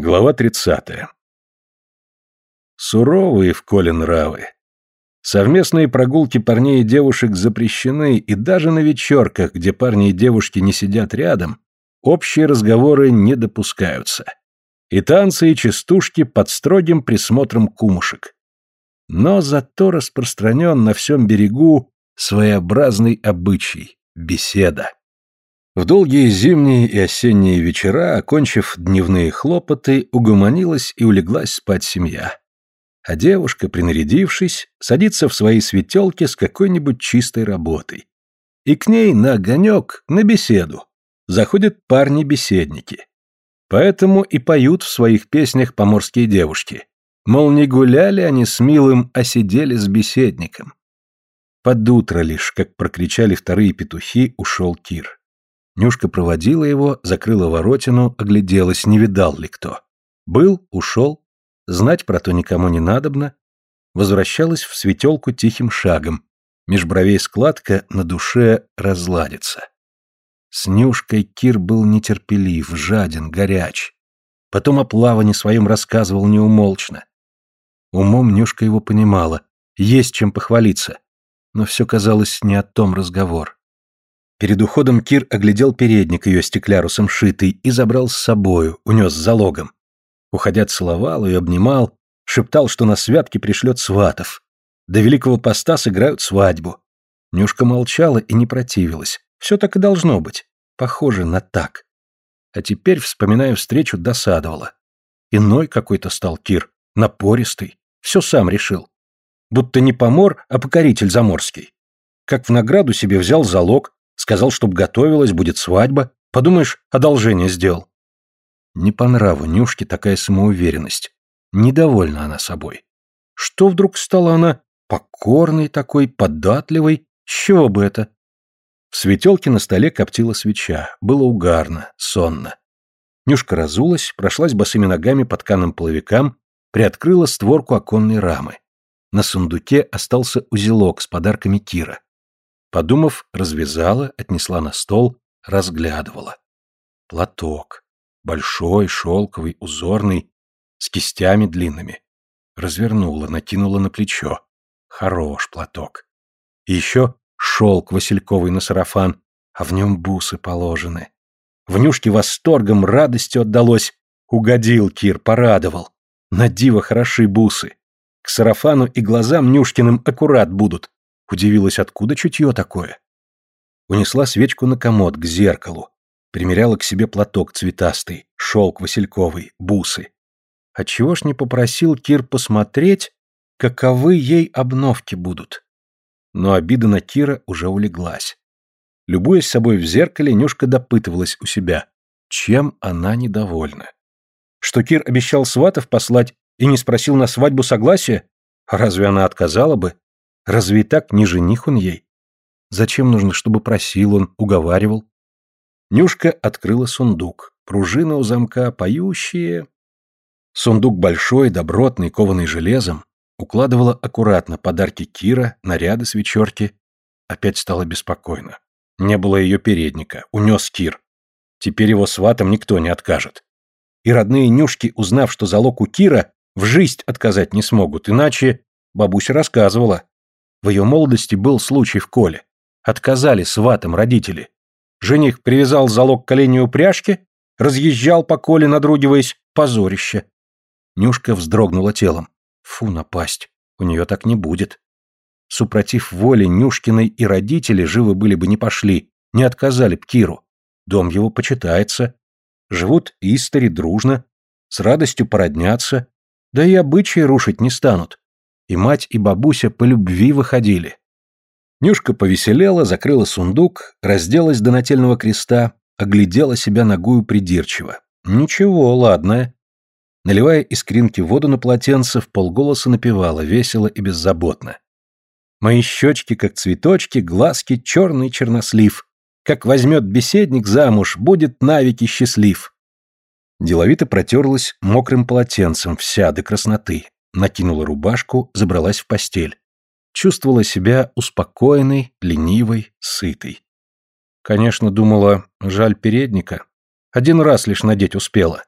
Глава 30. Суровые в Коле нравы. Совместные прогулки парней и девушек запрещены, и даже на вечерках, где парни и девушки не сидят рядом, общие разговоры не допускаются. И танцы, и частушки под строгим присмотром кумушек. Но зато распространен на всем берегу своеобразный обычай – беседа. В долгие зимние и осенние вечера, окончив дневные хлопоты, угомонилась и улеглась спать семья. А девушка, принарядившись, садится в свои светелки с какой-нибудь чистой работой. И к ней на огонек, на беседу, заходят парни-беседники. Поэтому и поют в своих песнях поморские девушки. Мол, не гуляли они с милым, а сидели с беседником. Под утро лишь, как прокричали вторые петухи, ушел Кир. Нюшка проводила его, закрыла воротину, огляделась, не видал ли кто. Был, ушел, знать про то никому не надобно. Возвращалась в светелку тихим шагом. Меж бровей складка, на душе разладится. С Нюшкой Кир был нетерпелив, жаден, горяч. Потом о плавании своем рассказывал неумолчно. Умом Нюшка его понимала, есть чем похвалиться. Но все казалось не о том разговор. Перед уходом Кир оглядел передник ее стеклярусом шитый и забрал с собою, унес залогом. Уходя целовал и обнимал, шептал, что на святки пришлет сватов. До Великого Поста сыграют свадьбу. Нюшка молчала и не противилась. Все так и должно быть. Похоже на так. А теперь, вспоминая встречу, досадовала. Иной какой-то стал Кир, напористый. Все сам решил. Будто не помор, а покоритель заморский. Как в награду себе взял залог, Сказал, чтоб готовилась, будет свадьба. Подумаешь, одолжение сделал. Не по нраву Нюшке такая самоуверенность. Недовольна она собой. Что вдруг стала она покорной такой, податливой? чего бы это? В светелке на столе коптила свеча. Было угарно, сонно. Нюшка разулась, прошлась босыми ногами по тканым половикам, приоткрыла створку оконной рамы. На сундуке остался узелок с подарками Кира. Подумав, развязала, отнесла на стол, разглядывала. Платок. Большой, шелковый, узорный, с кистями длинными. Развернула, накинула на плечо. Хорош платок. И еще шелк васильковый на сарафан, а в нем бусы положены. Внюшке восторгом, радостью отдалось. Угодил Кир, порадовал. На диво хороши бусы. К сарафану и глазам Нюшкиным аккурат будут. Удивилась, откуда чутье такое. Унесла свечку на комод, к зеркалу. Примеряла к себе платок цветастый, шелк васильковый, бусы. Отчего ж не попросил Кир посмотреть, каковы ей обновки будут? Но обида на Кира уже улеглась. Любуясь собой в зеркале, Нюшка допытывалась у себя, чем она недовольна. Что Кир обещал сватов послать и не спросил на свадьбу согласия? Разве она отказала бы? Разве и так не жених он ей? Зачем нужно, чтобы просил он, уговаривал? Нюшка открыла сундук. Пружины у замка поющие. Сундук большой, добротный, кованый железом. Укладывала аккуратно подарки Кира, наряды с вечерки. Опять стало беспокойно. Не было ее передника, унес Кир. Теперь его сватам никто не откажет. И родные Нюшки, узнав, что залог у Кира, в жизнь отказать не смогут, иначе... Бабуся рассказывала. В ее молодости был случай в Коле. Отказали сватам родители. Жених привязал залог к оленю упряжки, разъезжал по Коле, надругиваясь, позорище. Нюшка вздрогнула телом. Фу, напасть. У нее так не будет. Супротив воли Нюшкиной и родители живы были бы не пошли, не отказали б Киру. Дом его почитается. Живут истори дружно, с радостью породнятся, да и обычаи рушить не станут и мать, и бабуся по любви выходили. Нюшка повеселела, закрыла сундук, разделась до нательного креста, оглядела себя ногую придирчиво. Ничего, ладное. Наливая из кринки воду на полотенце, в полголоса напевала, весело и беззаботно. Мои щечки, как цветочки, глазки черный чернослив. Как возьмет беседник замуж, будет навеки счастлив. Деловито протерлась мокрым полотенцем вся до красноты, накинула рубашку, забралась в постель. Чувствовала себя успокоенной, ленивой, сытой. Конечно, думала, жаль передника. Один раз лишь надеть успела.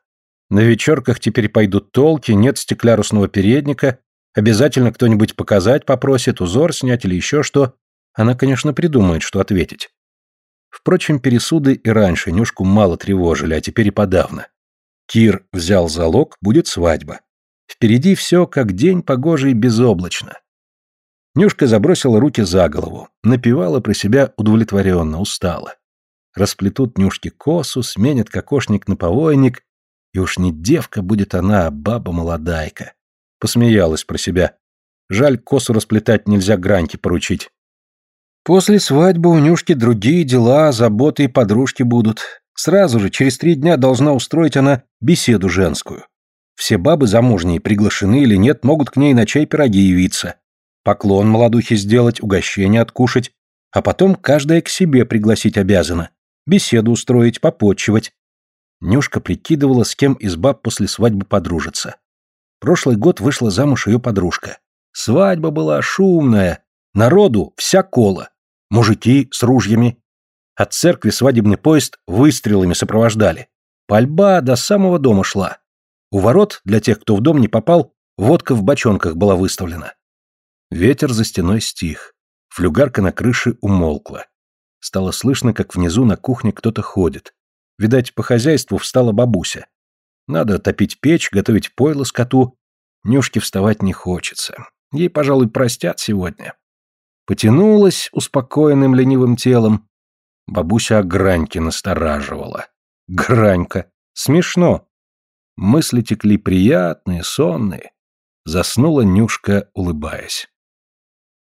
На вечерках теперь пойдут толки, нет стеклярусного передника, обязательно кто-нибудь показать попросит, узор снять или еще что. Она, конечно, придумает, что ответить. Впрочем, пересуды и раньше Нюшку мало тревожили, а теперь и подавно. Кир взял залог, будет свадьба. Впереди все как день погожий безоблачно. Нюшка забросила руки за голову, напевала про себя удовлетворенно, устала. Расплетут Нюшки косу, сменят кокошник на повойник, и уж не девка будет она, а баба-молодайка. Посмеялась про себя. Жаль, косу расплетать нельзя граньки поручить. После свадьбы у Нюшки другие дела, заботы и подружки будут. Сразу же, через три дня должна устроить она беседу женскую. Все бабы замужние, приглашены или нет, могут к ней на чай пироги явиться. Поклон молодухе сделать, угощение откушать, а потом каждая к себе пригласить обязана. Беседу устроить, попотчевать. Нюшка прикидывала, с кем из баб после свадьбы подружится. Прошлый год вышла замуж ее подружка. Свадьба была шумная, народу вся кола. Мужики с ружьями. От церкви свадебный поезд выстрелами сопровождали. Пальба до самого дома шла. У ворот, для тех, кто в дом не попал, водка в бочонках была выставлена. Ветер за стеной стих. Флюгарка на крыше умолкла. Стало слышно, как внизу на кухне кто-то ходит. Видать, по хозяйству встала бабуся. Надо топить печь, готовить пойло скоту. Нюшке вставать не хочется. Ей, пожалуй, простят сегодня. Потянулась успокоенным ленивым телом. Бабуся о Граньке настораживала. Гранька. Смешно. Мысли текли приятные, сонные. Заснула Нюшка, улыбаясь.